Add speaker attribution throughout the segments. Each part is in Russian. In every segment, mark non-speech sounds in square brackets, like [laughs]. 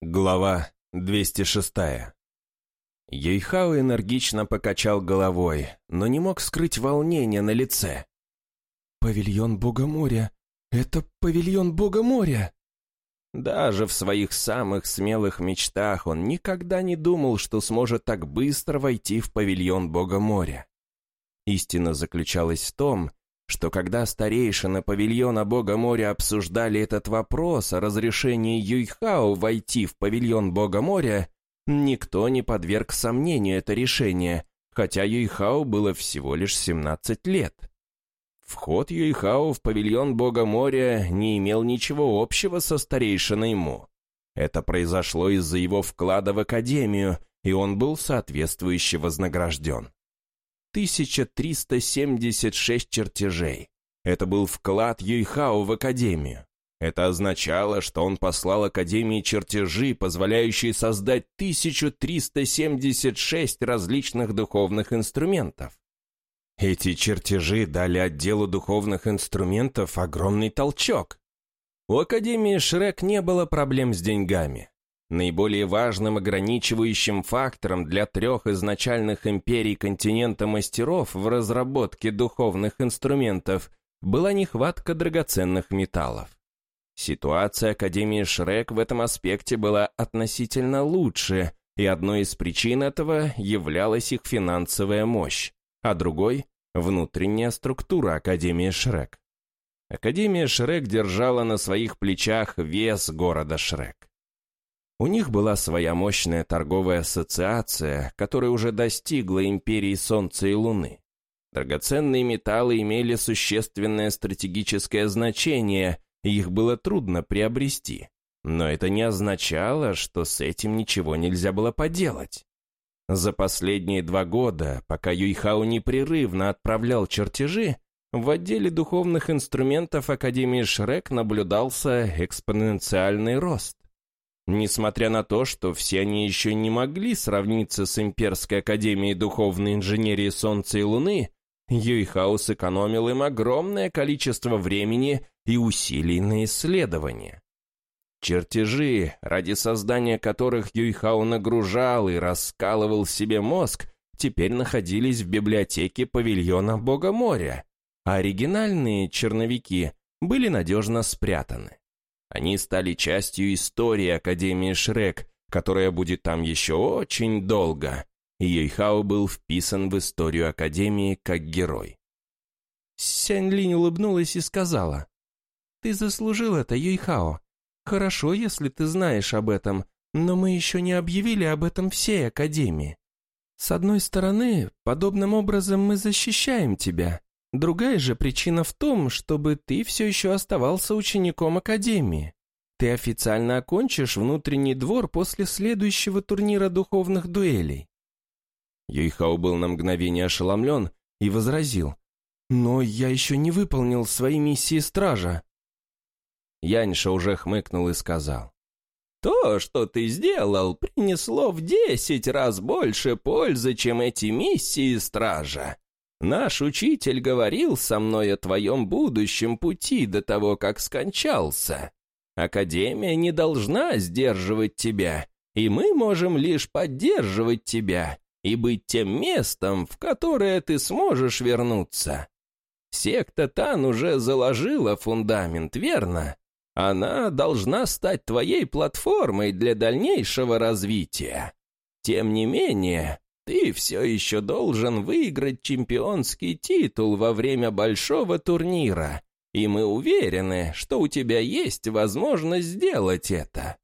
Speaker 1: Глава 206 Ейхао энергично покачал головой, но не мог скрыть волнение на лице.
Speaker 2: «Павильон Бога моря! Это павильон Бога моря!»
Speaker 1: Даже в своих самых смелых мечтах он никогда не думал, что сможет так быстро войти в павильон Бога моря. Истина заключалась в том, что когда старейшины павильона Бога моря обсуждали этот вопрос о разрешении Юйхао войти в павильон Бога моря, никто не подверг сомнению это решение, хотя Юйхао было всего лишь 17 лет. Вход Юйхао в павильон Бога моря не имел ничего общего со старейшиной Му. Это произошло из-за его вклада в Академию, и он был соответствующе вознагражден. 1376 чертежей. Это был вклад Юйхао в Академию. Это означало, что он послал Академии чертежи, позволяющие создать 1376 различных духовных инструментов. Эти чертежи дали отделу духовных инструментов огромный толчок. У Академии Шрек не было проблем с деньгами. Наиболее важным ограничивающим фактором для трех изначальных империй континента мастеров в разработке духовных инструментов была нехватка драгоценных металлов. Ситуация Академии Шрек в этом аспекте была относительно лучше, и одной из причин этого являлась их финансовая мощь, а другой — внутренняя структура Академии Шрек. Академия Шрек держала на своих плечах вес города Шрек. У них была своя мощная торговая ассоциация, которая уже достигла империи Солнца и Луны. Драгоценные металлы имели существенное стратегическое значение, и их было трудно приобрести. Но это не означало, что с этим ничего нельзя было поделать. За последние два года, пока Юйхао непрерывно отправлял чертежи, в отделе духовных инструментов Академии Шрек наблюдался экспоненциальный рост. Несмотря на то, что все они еще не могли сравниться с Имперской Академией Духовной Инженерии Солнца и Луны, Юйхаус сэкономил им огромное количество времени и усилий на исследование. Чертежи, ради создания которых Юйхао нагружал и раскалывал себе мозг, теперь находились в библиотеке павильона Бога моря, а оригинальные черновики были надежно спрятаны. Они стали частью истории Академии Шрек, которая будет там еще очень долго, и Юйхао был вписан в историю Академии как герой.
Speaker 2: Сянь Линь улыбнулась и сказала, «Ты заслужил это, Юйхао. Хорошо, если ты знаешь об этом, но мы еще не объявили об этом всей Академии. С одной стороны, подобным образом мы защищаем тебя, Другая же причина в том, чтобы ты все еще оставался учеником Академии. Ты официально окончишь внутренний двор после следующего турнира духовных дуэлей.
Speaker 1: Юйхао был на мгновение ошеломлен и возразил. «Но я еще не выполнил свои миссии стража». Яньша уже хмыкнул и сказал.
Speaker 3: «То, что ты сделал, принесло в десять раз больше пользы, чем эти миссии стража. Наш учитель говорил со мной о твоем будущем пути до того, как скончался. Академия не должна сдерживать тебя, и мы можем лишь поддерживать тебя и быть тем местом, в которое ты сможешь вернуться. Секта Тан уже заложила фундамент, верно? Она должна стать твоей платформой для дальнейшего развития. Тем не менее, ты все еще должен выиграть чемпионский титул во время большого турнира, и мы уверены, что у тебя есть возможность сделать это.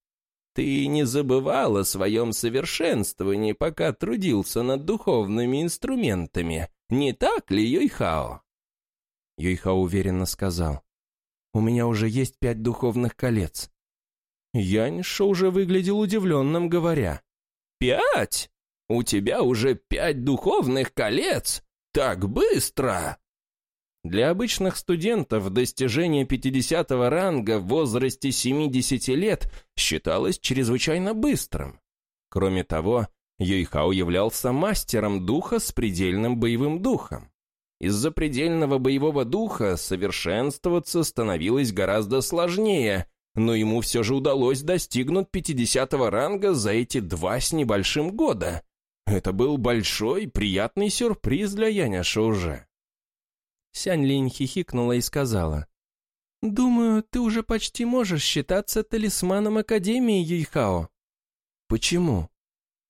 Speaker 3: Ты не забывал о своем совершенствовании, пока трудился над духовными инструментами, не так ли, Юйхао?»
Speaker 2: Юйхао уверенно сказал, «У меня уже есть пять духовных колец».
Speaker 3: Яньша уже выглядел удивленным, говоря, «Пять? У тебя уже пять духовных колец? Так быстро!» Для обычных студентов достижение 50 ранга в возрасте 70 лет считалось чрезвычайно быстрым. Кроме того, Юйхао являлся мастером духа с предельным боевым духом. Из-за предельного боевого духа совершенствоваться становилось гораздо сложнее,
Speaker 1: но ему все же удалось достигнуть 50 ранга за эти два с небольшим года. Это был большой, приятный сюрприз для Яняша уже.
Speaker 2: Сянь Линь хихикнула и сказала, «Думаю, ты уже почти можешь считаться талисманом Академии Юйхао».
Speaker 1: «Почему?»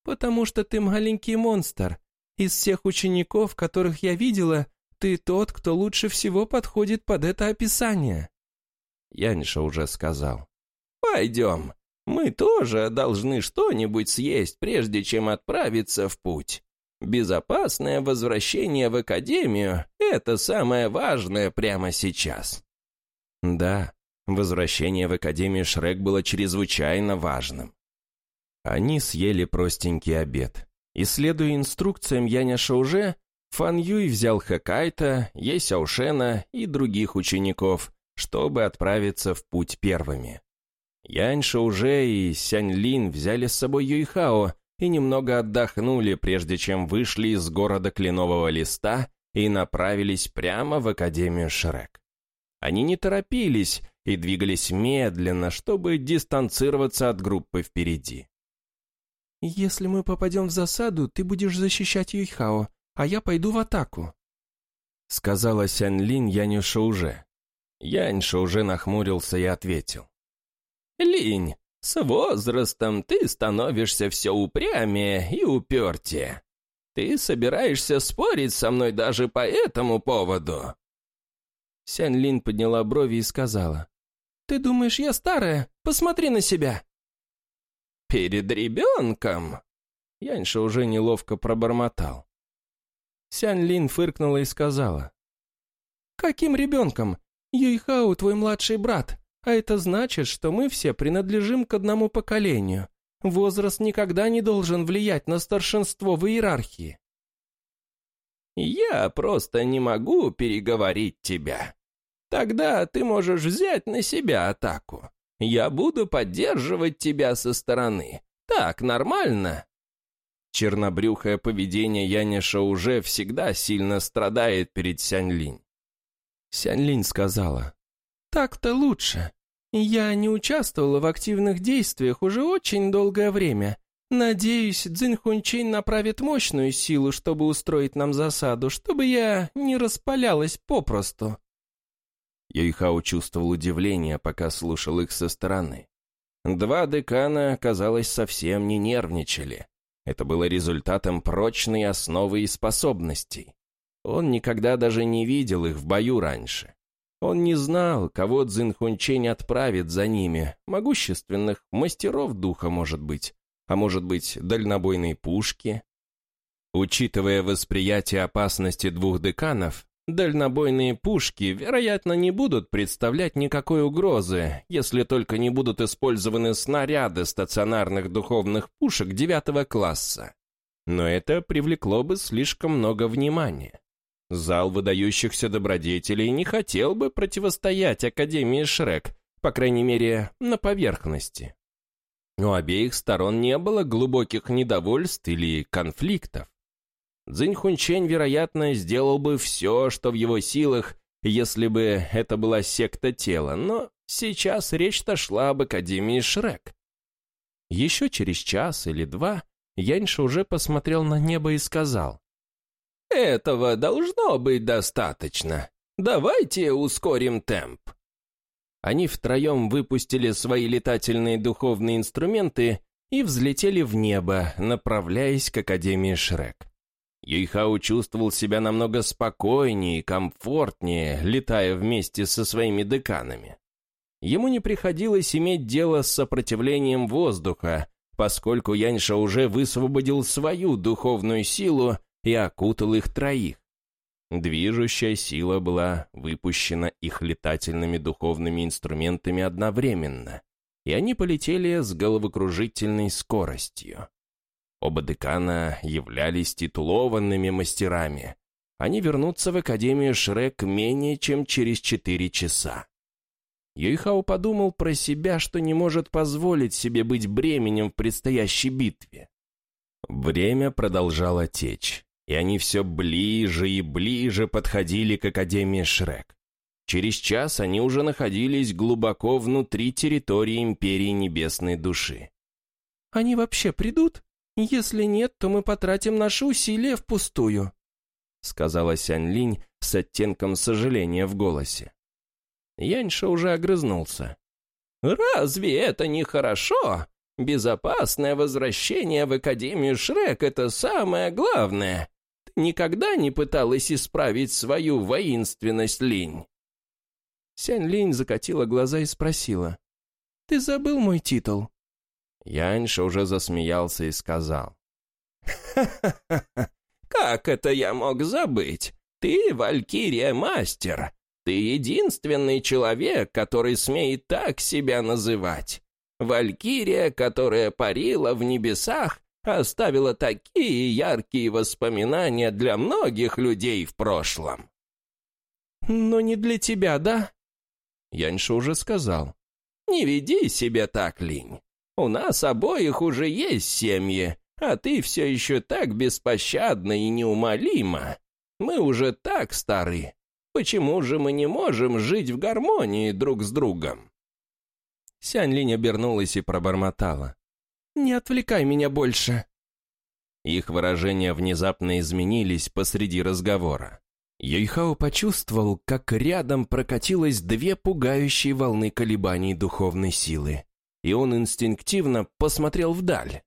Speaker 2: «Потому что ты маленький монстр. Из всех учеников, которых я видела, ты тот, кто лучше всего подходит под это описание».
Speaker 1: Яньша уже сказал. «Пойдем. Мы тоже должны что-нибудь съесть, прежде чем отправиться в путь. Безопасное возвращение в Академию — это самое важное прямо сейчас». Да, возвращение в Академию Шрек было чрезвычайно важным. Они съели простенький обед. И, следуя инструкциям Яня Шауже, Фан Юй взял Хэкайта, Е Сяошена и других учеников, чтобы отправиться в путь первыми. Янь Шауже и Сянь Лин взяли с собой Юйхао и немного отдохнули, прежде чем вышли из города Кленового Листа и направились прямо в Академию Шрек. Они не торопились и двигались медленно, чтобы дистанцироваться от группы впереди.
Speaker 2: «Если мы попадем в засаду, ты будешь защищать Юйхао, а я пойду в атаку», —
Speaker 1: сказала Сянь Лин Янюша уже. Яньша уже нахмурился и ответил. «Линь, с возрастом ты становишься все упрямее и упертее. Ты собираешься спорить со мной даже по этому поводу?»
Speaker 2: Сянь Лин подняла брови и сказала. «Ты думаешь, я старая? Посмотри на себя!»
Speaker 1: «Перед ребенком?» Яньша уже неловко пробормотал.
Speaker 2: Сянь Лин фыркнула и сказала. «Каким ребенком? Юйхау твой младший брат, а это значит, что мы все принадлежим к одному поколению. Возраст никогда не должен влиять на старшинство в иерархии».
Speaker 1: «Я просто не могу переговорить тебя. Тогда ты можешь взять на себя атаку. Я буду поддерживать тебя со стороны. Так нормально?» Чернобрюхое поведение Яниша уже всегда сильно страдает перед Сяньлинь.
Speaker 2: Сяньлинь сказала, «Так-то лучше. Я не участвовала в активных действиях уже очень долгое время. Надеюсь, Цзиньхунчин направит мощную силу, чтобы устроить нам засаду, чтобы я не распалялась попросту».
Speaker 1: Юйхао чувствовал удивление, пока слушал их со стороны. Два декана, казалось, совсем не нервничали. Это было результатом прочной основы и способностей. Он никогда даже не видел их в бою раньше. Он не знал, кого Цзинхунчень отправит за ними, могущественных мастеров духа, может быть, а может быть, дальнобойные пушки. Учитывая восприятие опасности двух деканов, Дальнобойные пушки, вероятно, не будут представлять никакой угрозы, если только не будут использованы снаряды стационарных духовных пушек девятого класса. Но это привлекло бы слишком много внимания. Зал выдающихся добродетелей не хотел бы противостоять Академии Шрек, по крайней мере, на поверхности. У обеих сторон не было глубоких недовольств или конфликтов. Цзиньхунчень, вероятно, сделал бы все, что в его силах, если бы это была секта тела, но сейчас речь-то шла об Академии Шрек. Еще через час или два Яньша уже посмотрел на небо и сказал, «Этого должно быть достаточно. Давайте ускорим темп». Они втроем выпустили свои летательные духовные инструменты и взлетели в небо, направляясь к Академии Шрек. Юйхао чувствовал себя намного спокойнее и комфортнее, летая вместе со своими деканами. Ему не приходилось иметь дело с сопротивлением воздуха, поскольку Яньша уже высвободил свою духовную силу и окутал их троих. Движущая сила была выпущена их летательными духовными инструментами одновременно, и они полетели с головокружительной скоростью. Оба декана являлись титулованными мастерами. Они вернутся в Академию Шрек менее чем через четыре часа. Юйхао подумал про себя, что не может позволить себе быть бременем в предстоящей битве. Время продолжало течь, и они все ближе и ближе подходили к Академии Шрек. Через час они уже находились глубоко внутри территории Империи Небесной Души.
Speaker 2: «Они вообще придут? Если нет, то мы потратим наши усилия впустую», сказала Сянь Линь с оттенком сожаления в голосе.
Speaker 1: Яньша уже огрызнулся. «Разве это не хорошо? Безопасное возвращение в Академию Шрек — это самое главное. Никогда не пыталась исправить свою воинственность, Линь?»
Speaker 2: Сянь Линь закатила глаза и спросила. «Ты забыл мой титул?»
Speaker 1: Яньша уже засмеялся и сказал. «Ха-ха-ха! Как это я мог забыть? Ты Валькирия-мастер. Ты единственный человек, который смеет так себя называть. Валькирия, которая парила в небесах, оставила такие яркие воспоминания для многих людей в прошлом.
Speaker 2: «Но не для тебя, да?»
Speaker 1: Яньша уже сказал. «Не веди себя так, Линь. У нас обоих уже есть семьи, а ты все еще так беспощадна и неумолима. Мы уже так стары. Почему же мы не можем жить в гармонии друг с другом?»
Speaker 2: Сянь Линь обернулась и пробормотала. «Не отвлекай меня больше!»
Speaker 1: Их выражения внезапно изменились посреди разговора. Юйхао почувствовал, как рядом прокатилось две пугающие волны колебаний духовной силы, и он инстинктивно посмотрел вдаль.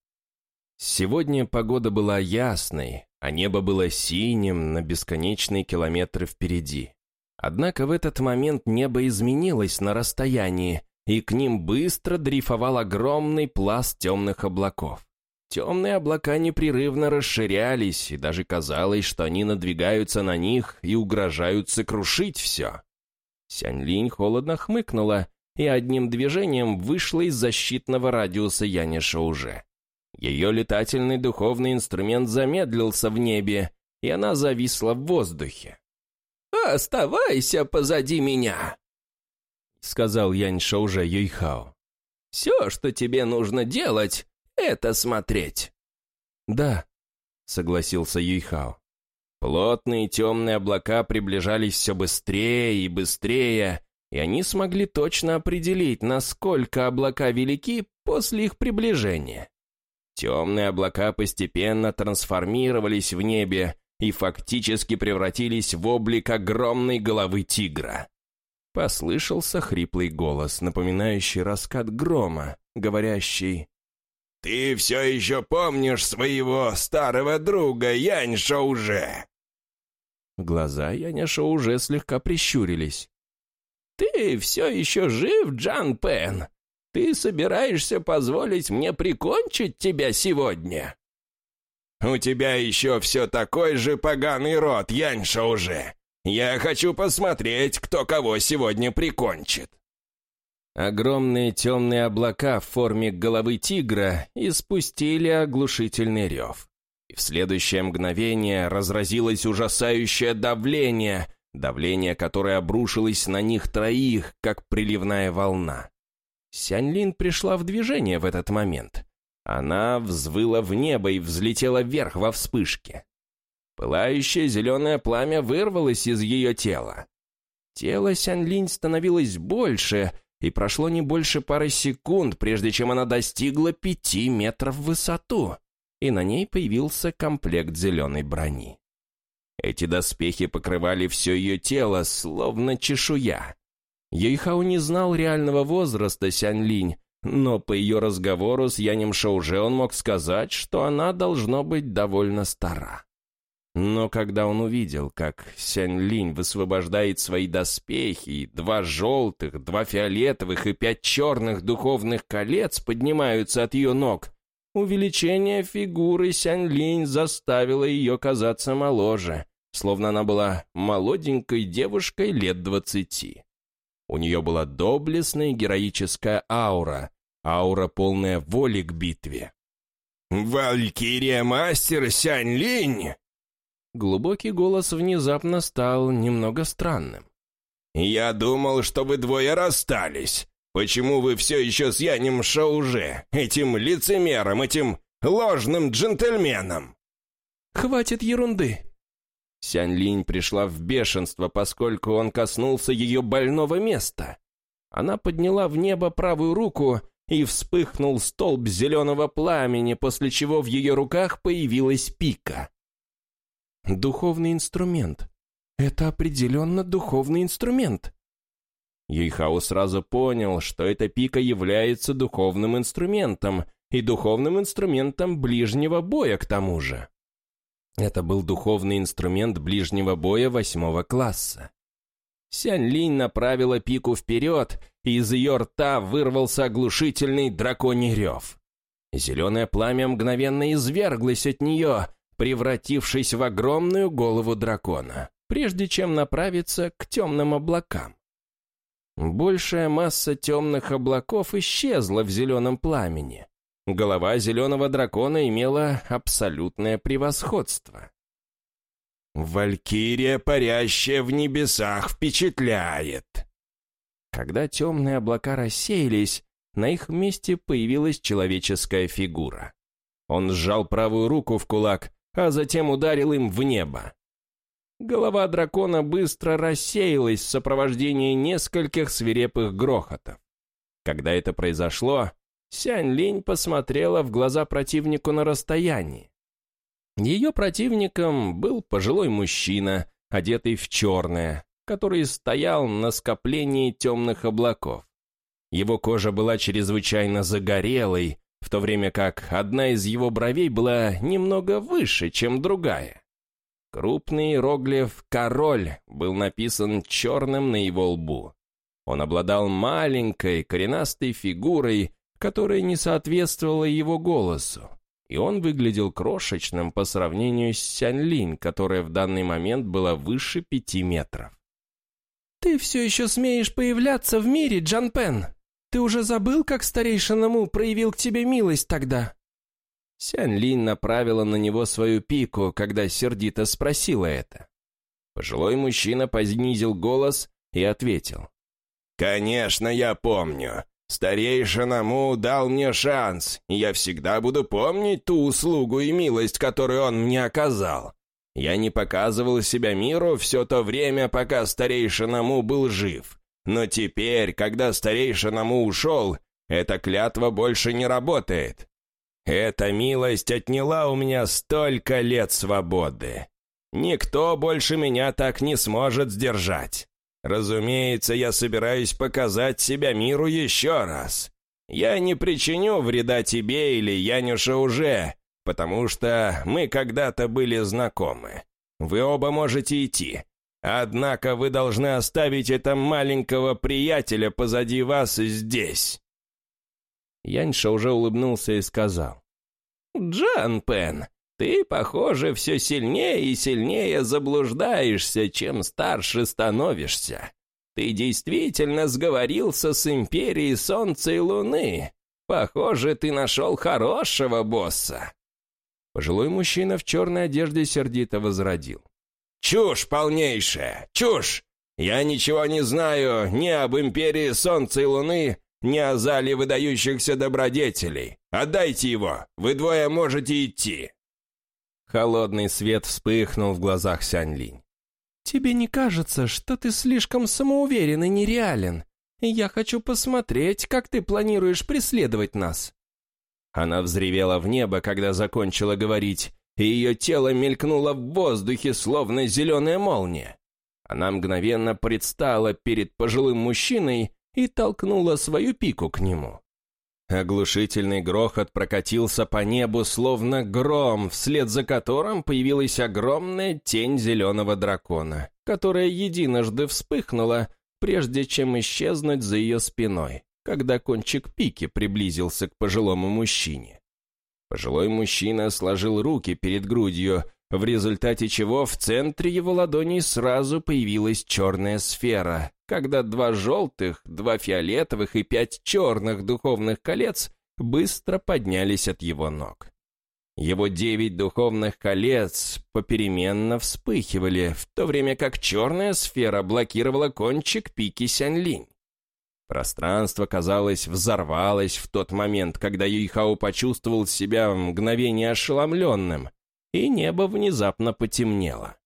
Speaker 1: Сегодня погода была ясной, а небо было синим на бесконечные километры впереди. Однако в этот момент небо изменилось на расстоянии, и к ним быстро дрейфовал огромный пласт темных облаков. Темные облака непрерывно расширялись, и даже казалось, что они надвигаются на них и угрожают сокрушить все. Сянь-Линь холодно хмыкнула и одним движением вышла из защитного радиуса Яниша уже. Ее летательный духовный инструмент замедлился в небе, и она зависла в воздухе. «Оставайся позади меня!» — сказал Яньша уже Юйхао. «Все, что тебе нужно делать, это смотреть».
Speaker 2: «Да», — согласился Юйхао.
Speaker 1: Плотные темные облака приближались все быстрее и быстрее, и они смогли точно определить, насколько облака велики после их приближения. Темные облака постепенно трансформировались в небе и фактически превратились в облик огромной головы тигра. Послышался хриплый голос, напоминающий раскат грома, говорящий
Speaker 4: «Ты все еще помнишь своего старого друга Яньша уже?»
Speaker 1: Глаза Яняша уже слегка прищурились. «Ты все еще жив, Джан Пен? Ты собираешься позволить мне прикончить тебя сегодня?»
Speaker 4: «У тебя еще все такой же поганый рот, Яньша уже. Я хочу посмотреть, кто кого сегодня прикончит».
Speaker 1: Огромные темные облака в форме головы тигра испустили оглушительный рев. И в следующее мгновение разразилось ужасающее давление, давление, которое обрушилось на них троих, как приливная волна. Сяньлин пришла в движение в этот момент. Она взвыла в небо и взлетела вверх во вспышке. Пылающее зеленое пламя вырвалось из ее тела. Тело Сяньлинь становилось больше — и прошло не больше пары секунд, прежде чем она достигла пяти метров в высоту, и на ней появился комплект зеленой брони. Эти доспехи покрывали все ее тело, словно чешуя. Ейхау не знал реального возраста Сянь-Линь, но по ее разговору с Янем Шауже он мог сказать, что она должно быть довольно стара. Но когда он увидел, как Сянь-Линь высвобождает свои доспехи, два желтых, два фиолетовых и пять черных духовных колец поднимаются от ее ног, увеличение фигуры Сянь-Линь заставило ее казаться моложе, словно она была молоденькой девушкой лет двадцати. У нее была доблестная героическая аура, аура полная воли к битве.
Speaker 4: «Валькирия-мастер Сянь-Линь!»
Speaker 1: Глубокий голос внезапно стал немного странным.
Speaker 4: «Я думал, что вы двое расстались. Почему вы все еще с Янем Шауже, этим лицемером, этим ложным джентльменом?»
Speaker 2: «Хватит ерунды!»
Speaker 1: Сянь Линь пришла в бешенство, поскольку он коснулся ее больного места. Она подняла в небо правую руку, и вспыхнул столб зеленого пламени, после чего в ее руках появилась пика. Духовный инструмент. Это определенно духовный инструмент. Юйхао сразу понял, что эта пика является духовным инструментом, и духовным инструментом ближнего боя к тому же. Это был духовный инструмент ближнего боя восьмого класса. Сянь Линь направила пику вперед, и из ее рта вырвался оглушительный драконий рев. Зеленое пламя мгновенно изверглось от нее, превратившись в огромную голову дракона, прежде чем направиться к темным облакам. Большая масса темных облаков исчезла в зеленом пламени. Голова зеленого дракона имела абсолютное превосходство.
Speaker 4: «Валькирия, парящая в небесах, впечатляет!»
Speaker 1: Когда темные облака рассеялись, на их месте появилась человеческая фигура. Он сжал правую руку в кулак, а затем ударил им в небо. Голова дракона быстро рассеялась в сопровождении нескольких свирепых грохотов. Когда это произошло, Сянь Линь посмотрела в глаза противнику на расстоянии. Ее противником был пожилой мужчина, одетый в черное, который стоял на скоплении темных облаков. Его кожа была чрезвычайно загорелой, в то время как одна из его бровей была немного выше, чем другая. Крупный иероглиф «Король» был написан черным на его лбу. Он обладал маленькой, коренастой фигурой, которая не соответствовала его голосу, и он выглядел крошечным по сравнению с Сянь-Линь, которая в данный момент была выше пяти метров.
Speaker 2: «Ты все еще смеешь появляться в мире, Джан Пен? Ты уже забыл, как старейшина Му проявил к тебе милость тогда?»
Speaker 1: Сянь Линь направила на него свою пику, когда сердито спросила это. Пожилой мужчина понизил голос и ответил.
Speaker 4: «Конечно, я помню. Старейшина Му дал мне шанс, и я всегда буду помнить ту услугу и милость, которую он мне оказал. Я не показывал себя миру все то время, пока старейшина Му был жив. Но теперь, когда старейшина Му ушел, эта клятва больше не работает. Эта милость отняла у меня столько лет свободы. Никто больше меня так не сможет сдержать. Разумеется, я собираюсь показать себя миру еще раз. Я не причиню вреда тебе или Янюше уже, потому что мы когда-то были знакомы. Вы оба можете идти. Однако вы должны оставить этого маленького приятеля позади вас здесь.
Speaker 1: Яньша уже улыбнулся и сказал. «Джан Пен, ты, похоже, все сильнее и сильнее заблуждаешься, чем старше становишься. Ты действительно сговорился с Империей Солнца и Луны. Похоже, ты нашел хорошего босса». Пожилой мужчина в черной одежде сердито возродил.
Speaker 4: «Чушь полнейшая! Чушь! Я ничего не знаю ни об Империи Солнца и Луны, ни о зале выдающихся добродетелей. Отдайте его, вы двое можете идти».
Speaker 1: Холодный свет вспыхнул в глазах Сянь-Линь.
Speaker 2: «Тебе не кажется, что ты слишком самоуверен и нереален? Я хочу посмотреть, как ты планируешь преследовать нас».
Speaker 1: Она взревела в небо, когда закончила говорить, и ее тело мелькнуло в воздухе, словно зеленая молния. Она мгновенно предстала перед пожилым мужчиной и толкнула свою пику к нему. Оглушительный грохот прокатился по небу, словно гром, вслед за которым появилась огромная тень зеленого дракона, которая единожды вспыхнула, прежде чем исчезнуть за ее спиной, когда кончик пики приблизился к пожилому мужчине. Пожилой мужчина сложил руки перед грудью, в результате чего в центре его ладони сразу появилась черная сфера, когда два желтых, два фиолетовых и пять черных духовных колец быстро поднялись от его ног. Его девять духовных колец попеременно вспыхивали, в то время как черная сфера блокировала кончик пики Сяньлинь. Пространство, казалось, взорвалось в тот момент, когда Юйхао почувствовал себя мгновение ошеломленным, и небо внезапно потемнело.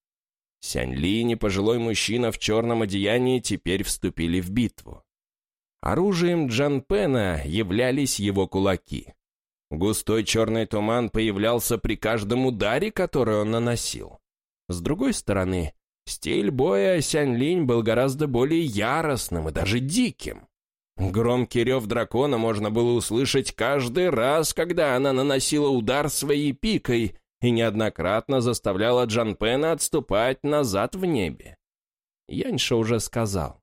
Speaker 1: Сянь Линь и пожилой мужчина в черном одеянии теперь вступили в битву. Оружием Джан Пена являлись его кулаки. Густой черный туман появлялся при каждом ударе, который он наносил. С другой стороны, стиль боя Сянь Линь был гораздо более яростным и даже диким. Громкий рев дракона можно было услышать каждый раз, когда она наносила удар своей пикой и неоднократно заставляла Джан Пена отступать назад в небе. Яньша уже сказал.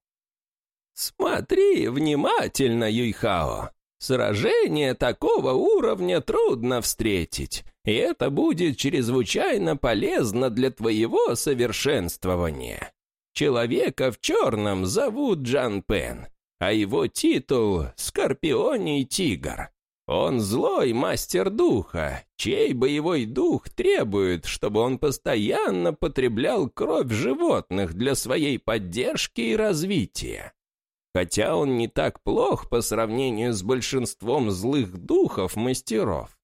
Speaker 1: «Смотри внимательно, Юйхао. Сражение такого уровня трудно встретить, и это будет чрезвычайно полезно для твоего совершенствования. Человека в черном зовут Джан Пен, а его титул — Скорпионий Тигр. Он злой мастер духа, чей боевой дух требует, чтобы он постоянно потреблял кровь животных для своей поддержки и развития. Хотя он не так плох по сравнению с большинством злых духов мастеров.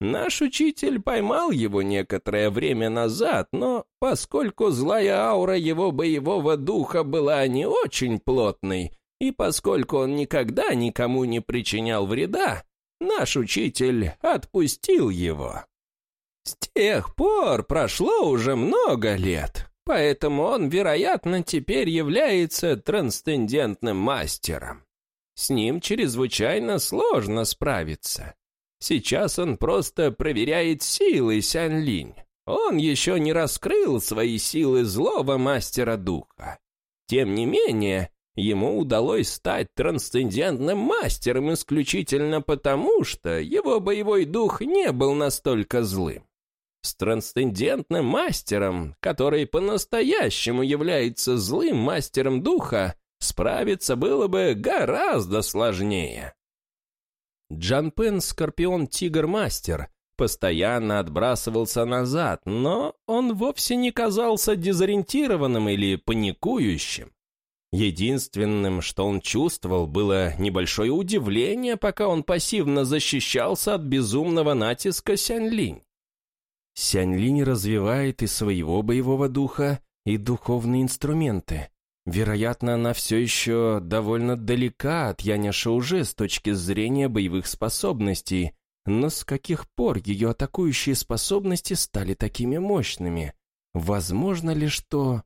Speaker 1: Наш учитель поймал его некоторое время назад, но поскольку злая аура его боевого духа была не очень плотной, и поскольку он никогда никому не причинял вреда, наш учитель отпустил его. С тех пор прошло уже много лет, поэтому он, вероятно, теперь является трансцендентным мастером. С ним чрезвычайно сложно справиться. Сейчас он просто проверяет силы Сянь-Линь. Он еще не раскрыл свои силы злого мастера духа. Тем не менее, ему удалось стать трансцендентным мастером исключительно потому, что его боевой дух не был настолько злым. С трансцендентным мастером, который по-настоящему является злым мастером духа, справиться было бы гораздо сложнее. Джан Пен Скорпион-Тигр-Мастер постоянно отбрасывался назад, но он вовсе не казался дезориентированным или паникующим. Единственным, что он чувствовал, было небольшое удивление, пока он пассивно защищался от безумного натиска Сянь-Линь. Сянь-Линь развивает и своего боевого духа, и духовные инструменты. Вероятно, она все еще довольно далека от Яня Шауже с точки зрения боевых способностей, но с каких пор ее атакующие способности стали такими мощными? Возможно ли, что...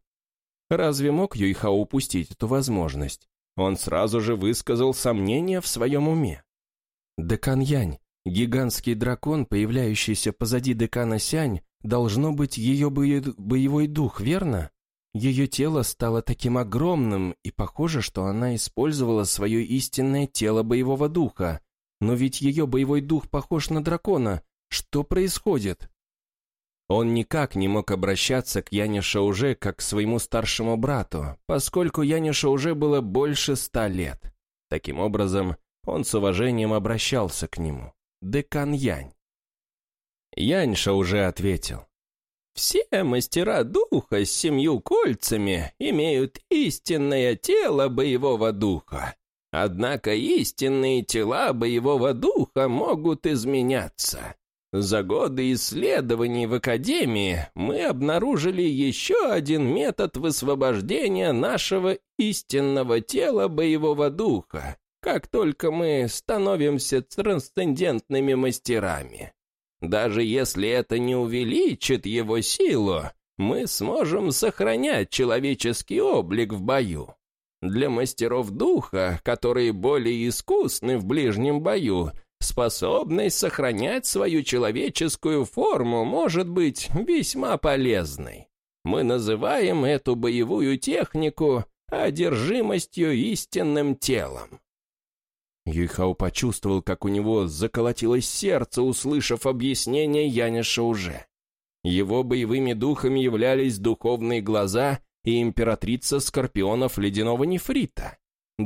Speaker 1: Разве мог Юйхао упустить эту возможность? Он сразу же высказал сомнения в своем уме. Декан Янь, гигантский дракон, появляющийся позади декана Сянь, должно быть ее боевой дух, верно? Ее тело стало таким огромным, и похоже, что она использовала свое истинное тело боевого духа. Но ведь ее боевой дух похож на дракона. Что происходит? Он никак не мог обращаться к Яне Шауже как к своему старшему брату, поскольку Яне Шауже было больше ста лет. Таким образом, он с уважением обращался к нему. Декан Янь. Янь Шауже ответил. «Все мастера духа с семью кольцами имеют истинное тело боевого духа. Однако истинные тела боевого духа могут изменяться. За годы исследований в Академии мы обнаружили еще один метод высвобождения нашего истинного тела боевого духа, как только мы становимся трансцендентными мастерами. Даже если это не увеличит его силу, мы сможем сохранять человеческий облик в бою. Для мастеров духа, которые более искусны в ближнем бою, Способность сохранять свою человеческую форму может быть весьма полезной. Мы называем эту боевую технику одержимостью истинным телом. Юйхао почувствовал, как у него заколотилось сердце, услышав объяснение Яниша уже. Его боевыми духами являлись духовные глаза и императрица скорпионов ледяного нефрита.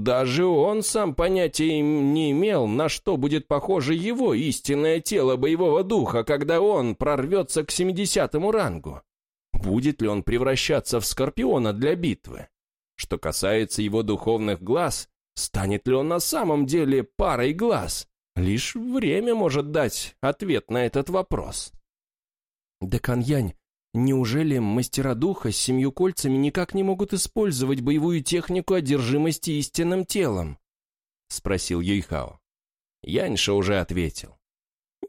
Speaker 1: Даже он сам понятия не имел, на что будет похоже его истинное тело боевого духа, когда он прорвется к 70-му рангу. Будет ли он превращаться в Скорпиона для битвы? Что касается его духовных глаз, станет ли он на самом деле парой глаз? Лишь время может дать ответ на этот вопрос. Декан Неужели мастера духа с семью кольцами никак не могут использовать боевую технику одержимости истинным телом? Спросил Юйхао. Яньша уже ответил.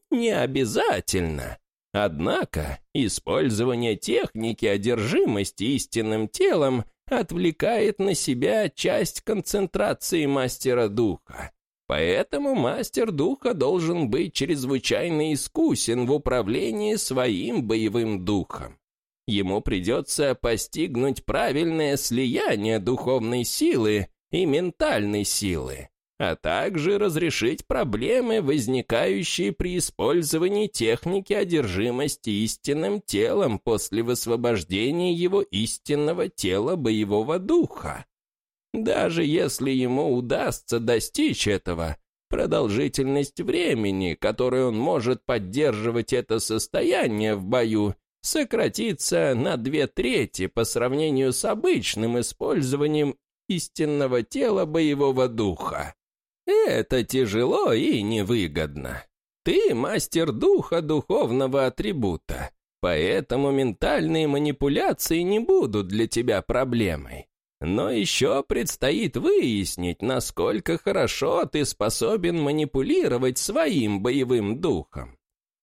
Speaker 3: Не обязательно. Однако использование техники одержимости истинным телом отвлекает на себя часть концентрации мастера духа. Поэтому мастер духа должен быть чрезвычайно искусен в управлении своим боевым духом. Ему придется постигнуть правильное слияние духовной силы и ментальной силы, а также разрешить проблемы, возникающие при использовании техники одержимости истинным телом после высвобождения его истинного тела боевого духа. Даже если ему удастся достичь этого, продолжительность времени, которой он может поддерживать это состояние в бою, сократится на две трети по сравнению с обычным использованием истинного тела боевого духа. Это тяжело и невыгодно. Ты мастер духа духовного атрибута, поэтому ментальные манипуляции не будут для тебя проблемой. Но еще предстоит выяснить, насколько хорошо ты способен манипулировать своим боевым духом.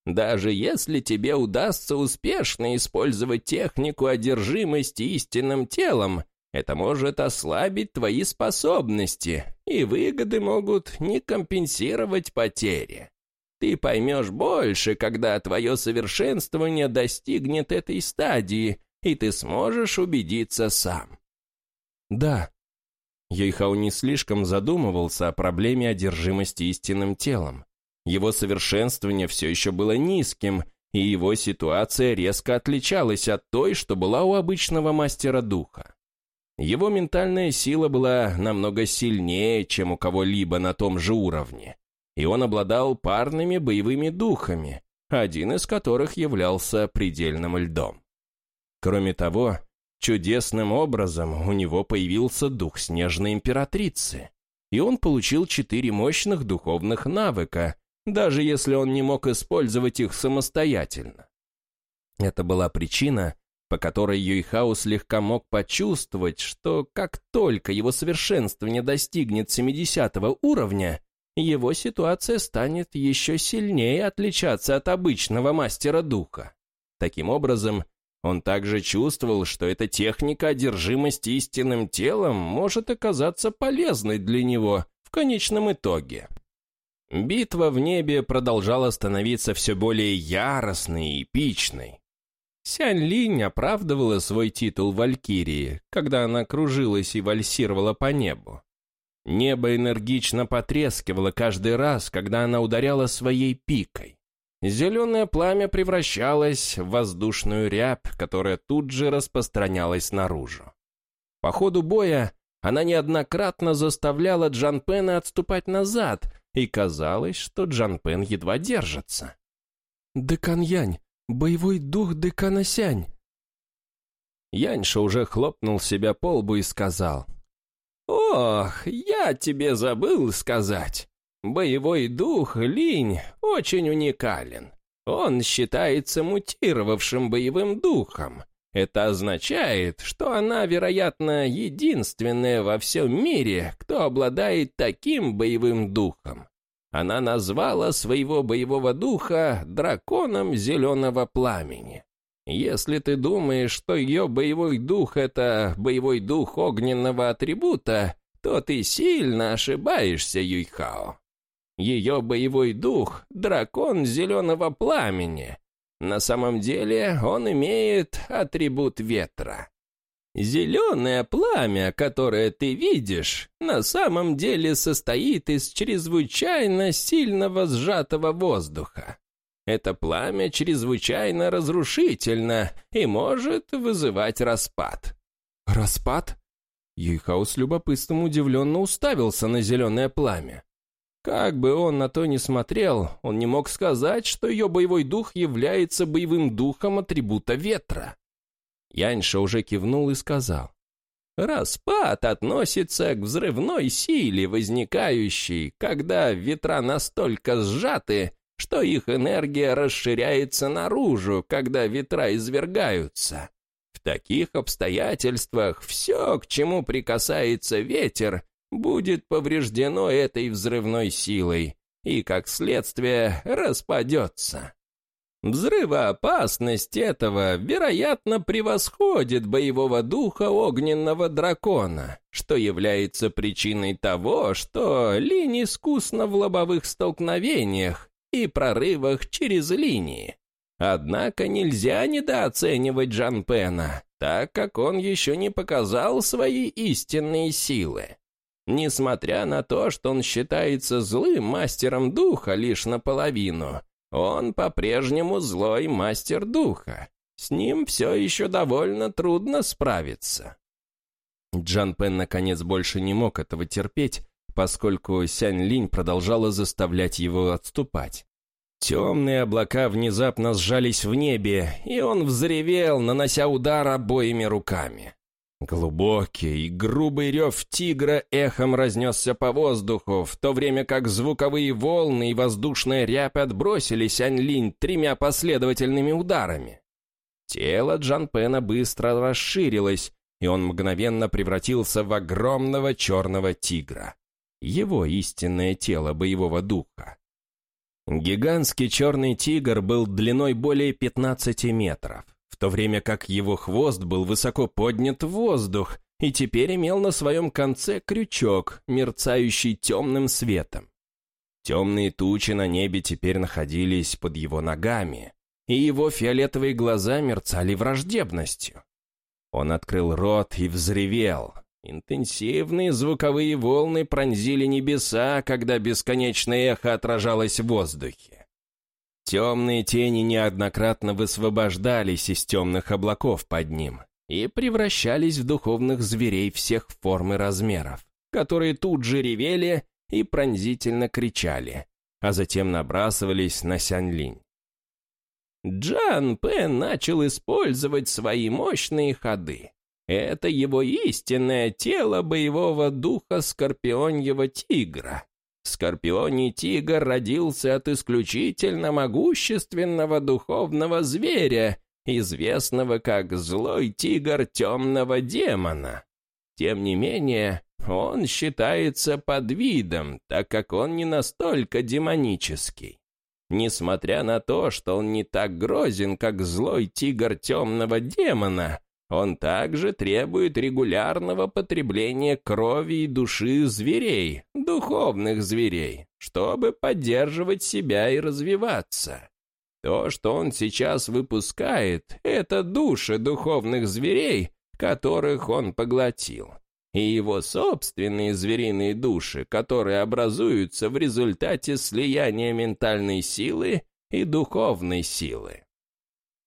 Speaker 3: Даже если тебе удастся успешно использовать технику одержимости истинным телом, это может ослабить твои способности, и выгоды могут не компенсировать потери. Ты поймешь больше, когда твое совершенствование достигнет этой стадии, и ты сможешь убедиться сам.
Speaker 1: Да. Йойхау не слишком задумывался о проблеме одержимости истинным телом. Его совершенствование все еще было низким, и его ситуация резко отличалась от той, что была у обычного мастера духа. Его ментальная сила была намного сильнее, чем у кого-либо на том же уровне, и он обладал парными боевыми духами, один из которых являлся предельным льдом. Кроме того, Чудесным образом у него появился дух снежной императрицы, и он получил четыре мощных духовных навыка, даже если он не мог использовать их самостоятельно. Это была причина, по которой Юйхао слегка мог почувствовать, что как только его совершенствование достигнет 70 уровня, его ситуация станет еще сильнее отличаться от обычного мастера духа. Таким образом, он также чувствовал, что эта техника одержимости истинным телом может оказаться полезной для него в конечном итоге. Битва в небе продолжала становиться все более яростной и эпичной. Сянь Линь оправдывала свой титул Валькирии, когда она кружилась и вальсировала по небу. Небо энергично потрескивало каждый раз, когда она ударяла своей пикой. Зеленое пламя превращалось в воздушную рябь, которая тут же распространялась наружу. По ходу боя она неоднократно заставляла Джанпена отступать назад, и казалось, что Джанпен едва держится.
Speaker 2: «Декан Янь, боевой дух Декана Сянь!»
Speaker 3: Яньша уже хлопнул себя по лбу и сказал. «Ох, я тебе забыл сказать. Боевой дух Линь очень уникален. Он считается мутировавшим боевым духом. Это означает, что она, вероятно, единственная во всем мире, кто обладает таким боевым духом. Она назвала своего боевого духа драконом зеленого пламени. Если ты думаешь, что ее боевой дух — это боевой дух огненного атрибута, то ты сильно ошибаешься, Юйхао. Ее боевой дух — дракон зеленого пламени. На самом деле он имеет атрибут ветра. Зеленое пламя, которое ты видишь, на самом деле состоит из чрезвычайно сильного сжатого воздуха. Это пламя чрезвычайно разрушительно и может вызывать распад.
Speaker 2: Распад?
Speaker 1: Юйхаус с любопытством удивленно уставился на зеленое пламя. Как бы он на то ни смотрел, он не мог сказать, что ее боевой дух является боевым духом атрибута ветра. Яньша уже кивнул и сказал. «Распад относится к взрывной силе, возникающей, когда ветра настолько сжаты,
Speaker 3: что их энергия расширяется наружу, когда ветра извергаются. В таких обстоятельствах все, к чему прикасается ветер, будет повреждено этой взрывной силой и, как следствие, распадется. Взрывоопасность этого, вероятно, превосходит боевого духа огненного дракона, что является причиной того, что Линь искусна в лобовых столкновениях и прорывах через линии. Однако нельзя недооценивать Джан Пена, так как он еще не показал свои истинные силы. Несмотря на то, что он считается злым мастером духа лишь наполовину, он по-прежнему злой мастер духа. С ним все еще довольно трудно справиться.
Speaker 1: Джан Пен наконец больше не мог этого терпеть, поскольку Сянь Линь продолжала заставлять его отступать. Темные облака внезапно сжались в небе, и он взревел, нанося удар обоими руками. Глубокий и грубый рев тигра эхом разнесся по воздуху, в то время как звуковые волны и воздушная рябь отбросили Сянь-Линь тремя последовательными ударами. Тело Джан Пена быстро расширилось, и он мгновенно превратился в огромного черного тигра. Его истинное тело боевого духа. Гигантский черный тигр был длиной более 15 метров в то время как его хвост был высоко поднят в воздух и теперь имел на своем конце крючок, мерцающий темным светом. Темные тучи на небе теперь находились под его ногами, и его фиолетовые глаза мерцали враждебностью. Он открыл рот и взревел. Интенсивные звуковые волны пронзили небеса, когда бесконечное эхо отражалось в воздухе. Темные тени неоднократно высвобождались из темных облаков под ним и превращались в духовных зверей всех форм и размеров, которые тут же ревели и пронзительно кричали, а затем набрасывались на Сянь-Линь. Джан Пен начал использовать свои мощные ходы. Это его истинное тело боевого духа скорпионьего тигра, Скорпионий тигр родился от исключительно могущественного духовного зверя, известного как злой тигр темного демона. Тем не менее, он считается подвидом, так как он не настолько демонический. Несмотря на то, что он не так грозен, как злой тигр темного демона, он также требует регулярного потребления крови и души зверей, духовных зверей, чтобы поддерживать себя и развиваться. То, что он сейчас выпускает, это души духовных зверей, которых он поглотил, и его собственные звериные души, которые образуются в результате слияния ментальной силы и духовной силы.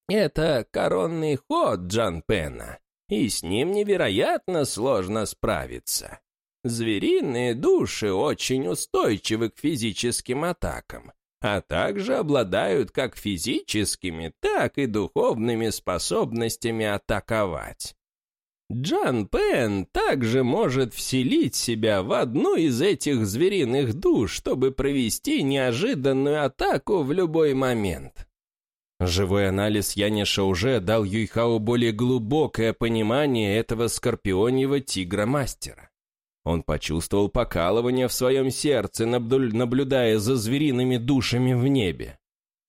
Speaker 1: Это коронный ход Джан Пена, и с ним невероятно сложно справиться. Звериные души очень устойчивы к физическим атакам, а также обладают как физическими, так и духовными способностями атаковать. Джан Пен также может вселить себя в одну из этих звериных душ, чтобы провести неожиданную атаку в любой момент. Живой анализ Яниша уже дал Юйхао более глубокое понимание этого скорпионьего тигра-мастера. Он почувствовал покалывание в своем сердце, наблюдая за звериными душами в небе.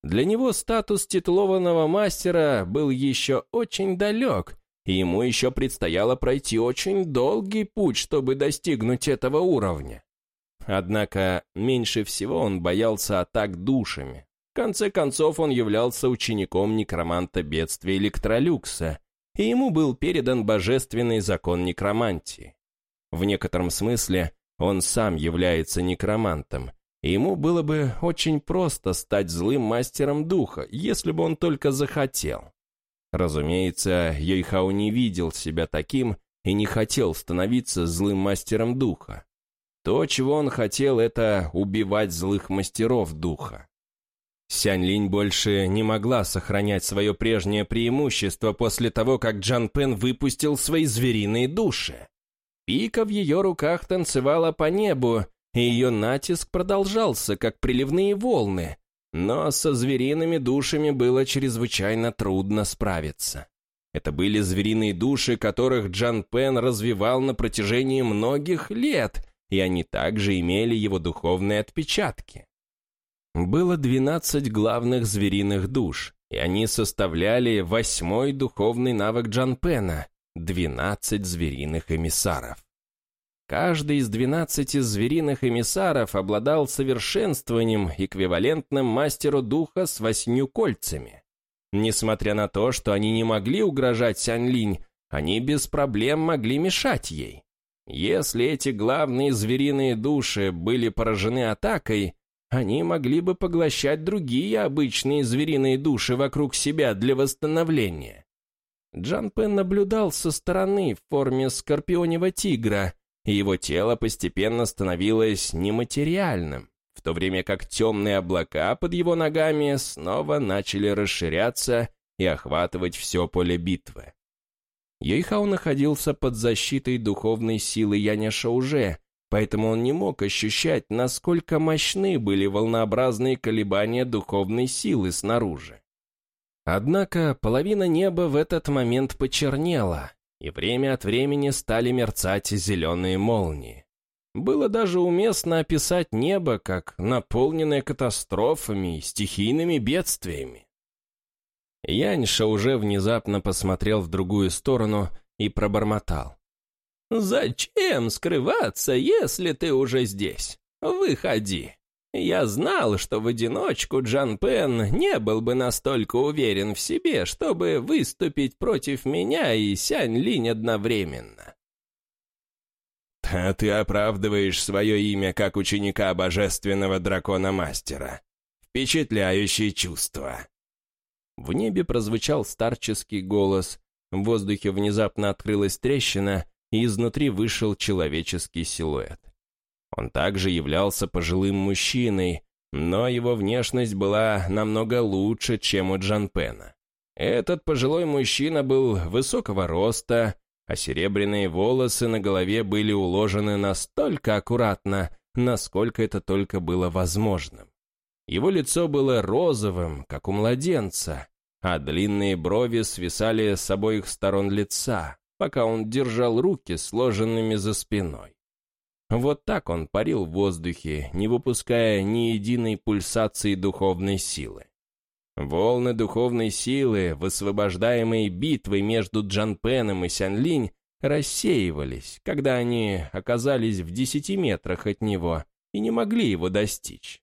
Speaker 1: Для него статус титулованного мастера был еще очень далек, и ему еще предстояло пройти очень долгий путь, чтобы достигнуть этого уровня. Однако меньше всего он боялся атак душами, конце концов, он являлся учеником некроманта бедствия Электролюкса, и ему был передан божественный закон некромантии. В некотором смысле он сам является некромантом, и ему было бы очень просто стать злым мастером духа, если бы он только захотел. Разумеется, Йойхау не видел себя таким и не хотел становиться злым мастером духа. То, чего он хотел, это убивать злых мастеров духа. Сянь Линь больше не могла сохранять свое прежнее преимущество после того, как Джан Пен выпустил свои звериные души. Пика в ее руках танцевала по небу, и ее натиск продолжался, как приливные волны, но со звериными душами было чрезвычайно трудно справиться. Это были звериные души, которых Джан Пен развивал на протяжении многих лет, и они также имели его духовные отпечатки. Было 12 главных звериных душ, и они составляли восьмой духовный навык Джан Пена – 12 звериных эмиссаров. Каждый из 12 звериных эмиссаров обладал совершенствованием, эквивалентным мастеру духа с восьмью кольцами. Несмотря на то, что они не могли угрожать Сянь-Линь, они без проблем могли мешать ей. Если эти главные звериные души были поражены атакой, они могли бы поглощать другие обычные звериные души вокруг себя для восстановления. Джан Пен наблюдал со стороны в форме скорпионего тигра, и его тело постепенно становилось нематериальным, в то время как темные облака под его ногами снова начали расширяться и охватывать все поле битвы. Ейхау находился под защитой духовной силы Яня Шауже, поэтому он не мог ощущать, насколько мощны были волнообразные колебания духовной силы снаружи. Однако половина неба в этот момент почернела, и время от времени стали мерцать зеленые молнии. Было даже уместно описать небо как наполненное катастрофами и стихийными бедствиями. Яньша уже внезапно посмотрел в другую сторону и пробормотал. «Зачем скрываться, если ты уже здесь? Выходи. Я знал, что в одиночку Джан Пен не был бы настолько уверен в себе, чтобы выступить против меня и Сянь Линь одновременно».
Speaker 4: «А ты оправдываешь свое имя как ученика божественного дракона-мастера. Впечатляющее чувство»,
Speaker 1: в небе прозвучал старческий голос, в воздухе внезапно открылась трещина, и изнутри вышел человеческий силуэт. Он также являлся пожилым мужчиной, но его внешность была намного лучше, чем у Джан Пена. Этот пожилой мужчина был высокого роста, а серебряные волосы на голове были уложены настолько аккуратно, насколько это только было возможным. Его лицо было розовым, как у младенца, а длинные брови свисали с обоих сторон лица, пока он держал руки сложенными за спиной. Вот так он парил в воздухе, не выпуская ни единой пульсации духовной силы. Волны духовной силы, высвобождаемые битвой между Джанпеном и Сянлинь, рассеивались, когда они оказались в десяти метрах от него и не могли его достичь.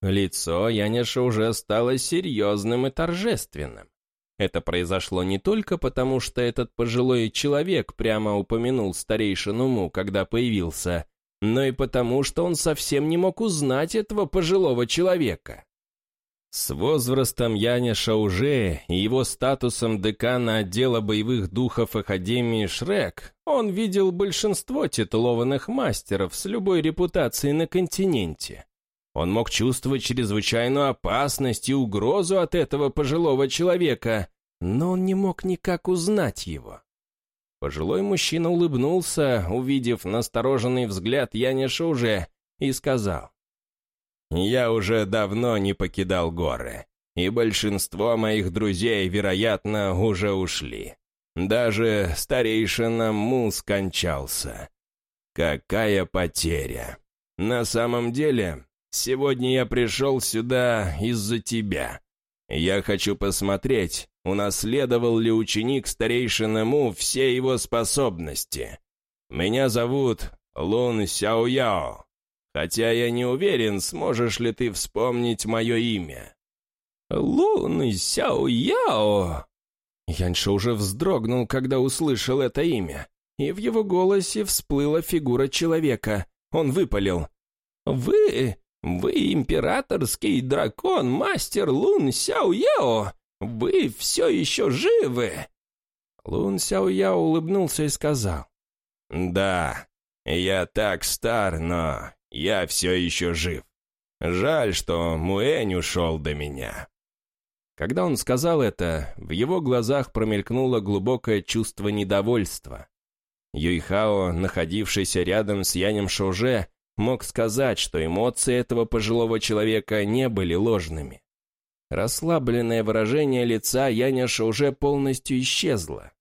Speaker 1: Лицо Яняша уже стало серьезным и торжественным. Это произошло не только потому, что этот пожилой человек прямо упомянул старейшину Му, когда появился, но и потому, что он совсем не мог узнать этого пожилого человека. С возрастом Яня Шауже и его статусом декана отдела боевых духов Академии Шрек он видел большинство титулованных мастеров с любой репутацией на континенте. Он мог чувствовать чрезвычайную опасность и угрозу от этого пожилого человека, но он не мог никак узнать его. Пожилой мужчина улыбнулся, увидев настороженный взгляд Яниша уже, и сказал. «Я уже давно не покидал горы, и большинство моих друзей, вероятно, уже ушли. Даже старейшина Му скончался. Какая потеря! На самом деле, Сегодня я пришел сюда из-за тебя. Я хочу посмотреть, унаследовал ли ученик старейшиному все его способности. Меня зовут Лун Сяояо, хотя я не уверен, сможешь ли ты вспомнить мое имя». «Лун Сяояо!» Яньша уже вздрогнул, когда услышал это имя, и в его голосе всплыла фигура человека. Он выпалил. «Вы «Вы императорский дракон, мастер Лун Сяо Яо! Вы все еще живы!» Лун Сяо Яо улыбнулся и сказал.
Speaker 4: «Да, я так стар, но я все еще жив. Жаль, что Муэнь ушел до меня».
Speaker 1: Когда он сказал это, в его глазах промелькнуло глубокое чувство недовольства. Юйхао, находившийся рядом с Янем Шоуже, мог сказать, что эмоции этого пожилого человека не были ложными. Расслабленное выражение лица Яняша уже полностью исчезло.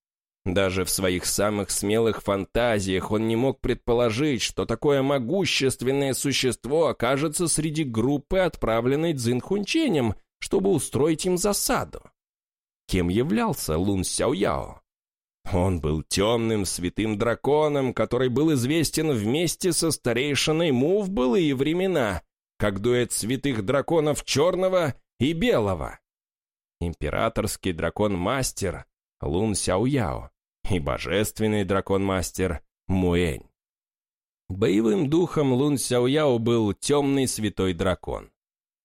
Speaker 1: Даже в своих самых смелых фантазиях он не мог предположить, что такое могущественное существо окажется среди группы, отправленной Цзинхунченем, чтобы устроить им засаду. Кем являлся Лун Сяояо? Он был темным святым драконом, который был известен вместе со старейшиной Му в былые времена, как дуэт святых драконов черного и белого. Императорский дракон-мастер Лун Сяояо и божественный дракон-мастер Муэнь. Боевым духом Лун Сяояо был темный святой дракон.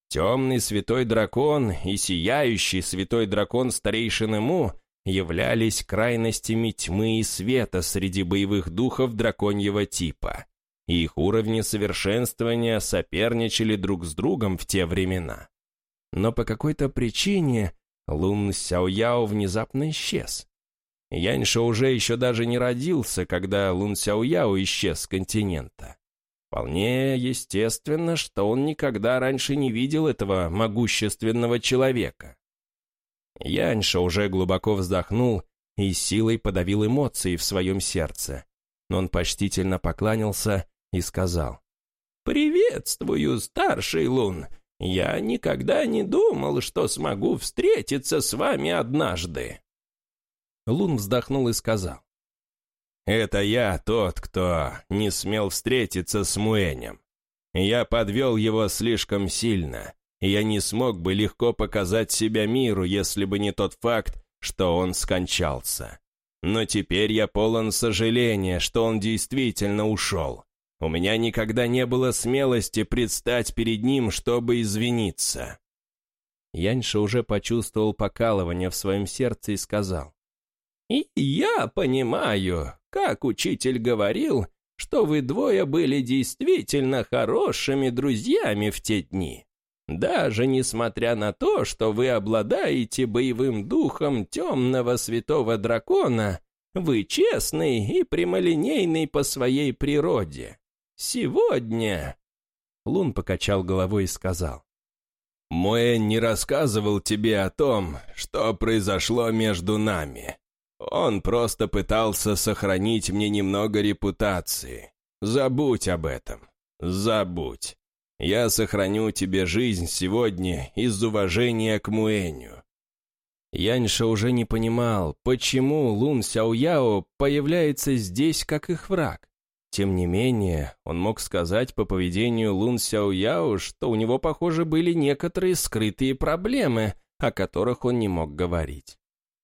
Speaker 1: Темный святой дракон и сияющий святой дракон старейшины Му являлись крайностями тьмы и света среди боевых духов драконьего типа. Их уровни совершенствования соперничали друг с другом в те времена. Но по какой-то причине Лун Сяояо внезапно исчез. Яньша уже еще даже не родился, когда Лун Сяояо исчез с континента. Вполне естественно, что он никогда раньше не видел этого могущественного человека. Яньша уже глубоко вздохнул и силой подавил эмоции в своем сердце. Но он почтительно поклонился и сказал, «Приветствую, старший Лун. Я никогда не думал, что смогу встретиться с вами однажды». Лун вздохнул и сказал, «Это я тот, кто не смел встретиться с Муэнем. Я подвел его слишком сильно, я не смог бы легко показать себя миру, если бы не тот факт, что он скончался. Но теперь я полон сожаления, что он действительно ушел. У меня никогда не было смелости предстать перед ним, чтобы извиниться. Яньша уже почувствовал покалывание в своем сердце и сказал. «И я понимаю, как учитель говорил, что вы двое были действительно хорошими друзьями в те дни. Даже несмотря на то, что вы обладаете боевым духом темного святого дракона, вы честный и прямолинейный по своей природе. Сегодня...» Лун покачал головой и сказал. «Мой не рассказывал тебе о том, что произошло между нами. Он просто пытался сохранить мне немного репутации. Забудь об этом. Забудь. Я сохраню тебе жизнь сегодня из уважения к Муэню». Яньша уже не понимал, почему Лун Сяояо появляется здесь как их враг. Тем не менее, он мог сказать по поведению Лун Сяояо, что у него, похоже, были некоторые скрытые проблемы, о которых он не мог говорить.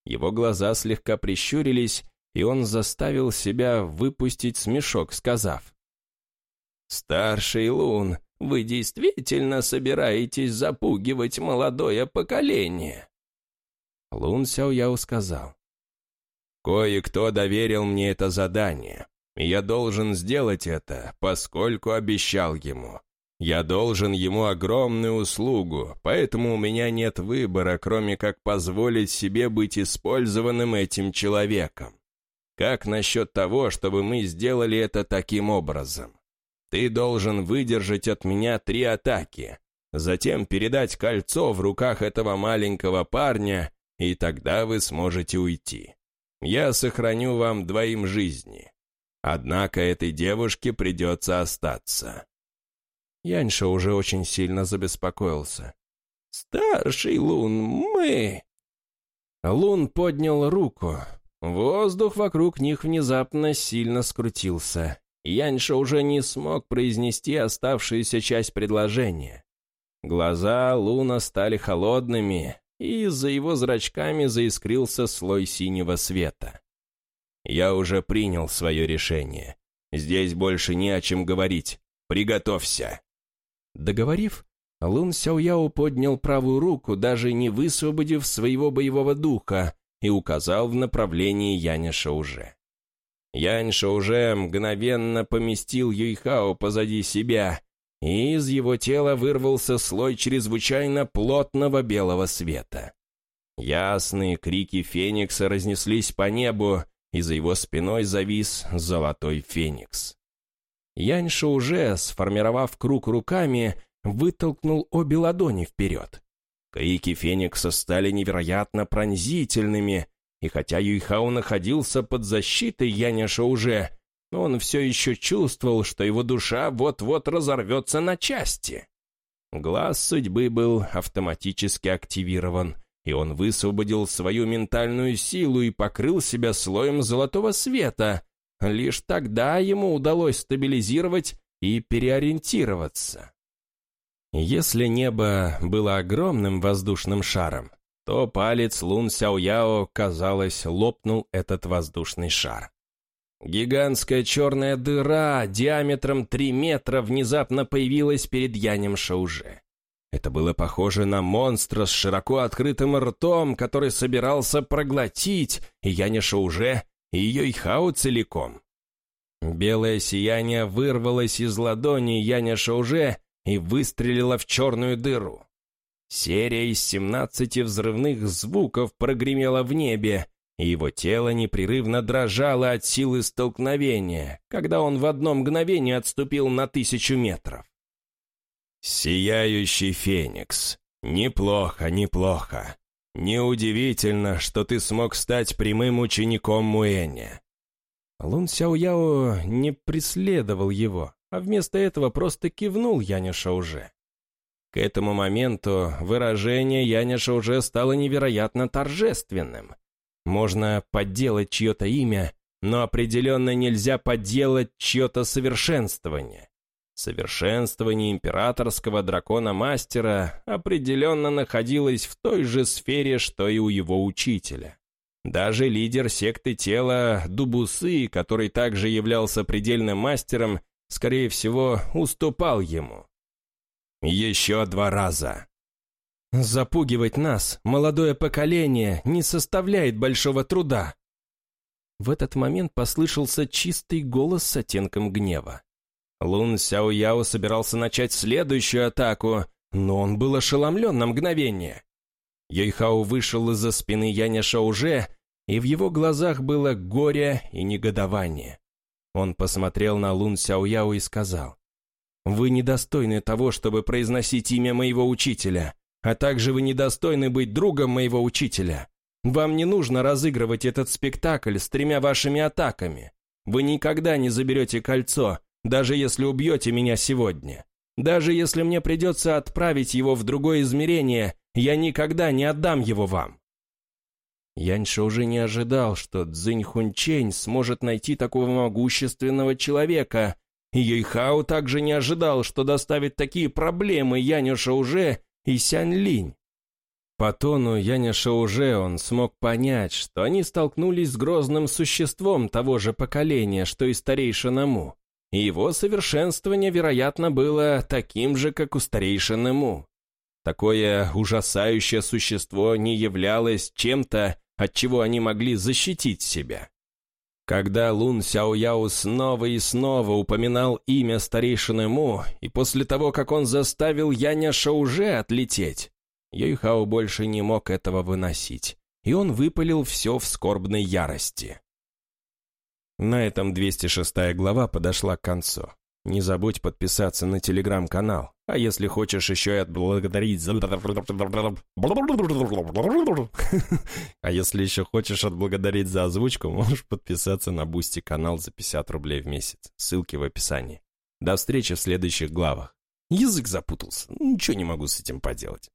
Speaker 1: Его глаза слегка прищурились, и он заставил себя выпустить смешок, сказав. «Старший Лун, вы действительно собираетесь запугивать молодое поколение?» Лун Сяояо сказал. «Кое-кто доверил мне это задание, я должен сделать это, поскольку обещал ему. Я должен ему огромную услугу, поэтому у меня нет выбора, кроме как позволить себе быть использованным этим человеком. Как насчет того, чтобы мы сделали это таким образом? Ты должен выдержать от меня три атаки, затем передать кольцо в руках этого маленького парня, и тогда вы сможете уйти. Я сохраню вам двоим жизни. Однако этой девушке придется остаться». Яньша уже очень сильно забеспокоился. «Старший Лун, мы...» Лун поднял руку. Воздух вокруг них внезапно сильно скрутился. Яньша уже не смог произнести оставшуюся часть предложения. Глаза Луна стали холодными, и за его зрачками заискрился слой синего света. «Я уже принял свое решение. Здесь больше не о чем говорить. Приготовься!» Договорив, Лун Сяояо поднял правую руку, даже не высвободив своего боевого духа, и указал в направлении Яня уже. Яньша уже мгновенно поместил Юйхао позади себя, и из его тела вырвался слой чрезвычайно плотного белого света. Ясные крики Феникса разнеслись по небу, и за его спиной завис золотой Феникс. Яньша уже, сформировав круг руками, вытолкнул обе ладони вперед. Крики Феникса стали невероятно пронзительными, и хотя Юйхао находился под защитой Яняша уже, он все еще чувствовал, что его душа вот-вот разорвется на части. Глаз судьбы был автоматически активирован, и он высвободил свою ментальную силу и покрыл себя слоем золотого света. Лишь тогда ему удалось стабилизировать и переориентироваться. Если небо было огромным воздушным шаром, то палец Лун Сяояо, казалось, лопнул этот воздушный шар. Гигантская черная дыра диаметром 3 метра внезапно появилась перед Янем Шауже. Это было похоже на монстра с широко открытым ртом, который собирался проглотить и Яня Шауже, и Йойхао целиком. Белое сияние вырвалось из ладони Яня Шауже и выстрелило в черную дыру. Серия из 17 взрывных звуков прогремела в небе, и его тело непрерывно дрожало от силы столкновения, когда он в одно мгновение отступил на тысячу метров. «Сияющий феникс. Неплохо, неплохо. Неудивительно, что ты смог стать прямым учеником Муэня». Лун Сяояо не преследовал его, а вместо этого просто кивнул Яняша уже. К этому моменту выражение Яняша уже стало невероятно торжественным – можно подделать чье-то имя, но определенно нельзя подделать чье-то совершенствование. Совершенствование императорского дракона-мастера определенно находилось в той же сфере, что и у его учителя. Даже лидер секты тела Дубусы, который также являлся предельным мастером, скорее всего, уступал ему. Еще два раза. Запугивать нас, молодое поколение, не составляет большого труда. В этот момент послышался чистый голос с оттенком гнева. Лун Сяо Яо собирался начать следующую атаку, но он был ошеломлен на мгновение. Йойхао вышел из-за спины Яня Шауже, и в его глазах было горе и негодование. Он посмотрел на Лун Сяо Яо и сказал, «Вы недостойны того, чтобы произносить имя моего учителя. А также вы недостойны быть другом моего учителя. Вам не нужно разыгрывать этот спектакль с тремя вашими атаками. Вы никогда не заберете кольцо, даже если убьете меня сегодня. Даже если мне придется отправить его в другое измерение, я никогда не отдам его вам». Яньша уже не ожидал, что Цзинь Хунчень сможет найти такого могущественного человека, Юйхао также не ожидал, что доставит такие проблемы Янюша уже и Сянь Линь. По тону Яня Шауже он смог понять, что они столкнулись с грозным существом того же поколения, что и старейшина Му. И его совершенствование, вероятно, было таким же, как у старейшины Му. Такое ужасающее существо не являлось чем-то, от чего они могли защитить себя. Когда Лун Сяояо снова и снова упоминал имя старейшины Му, и после того, как он заставил Яня Шауже отлететь, Юйхао больше не мог этого выносить, и он выпалил все в скорбной ярости. На этом 206 глава подошла к концу. Не забудь подписаться на телеграм-канал, а если хочешь еще и отблагодарить. [laughs] А если еще хочешь отблагодарить за озвучку, можешь подписаться на Бусти канал за 50 рублей в месяц. Ссылки в описании. До встречи в следующих главах. Язык запутался. Ничего не могу с этим поделать.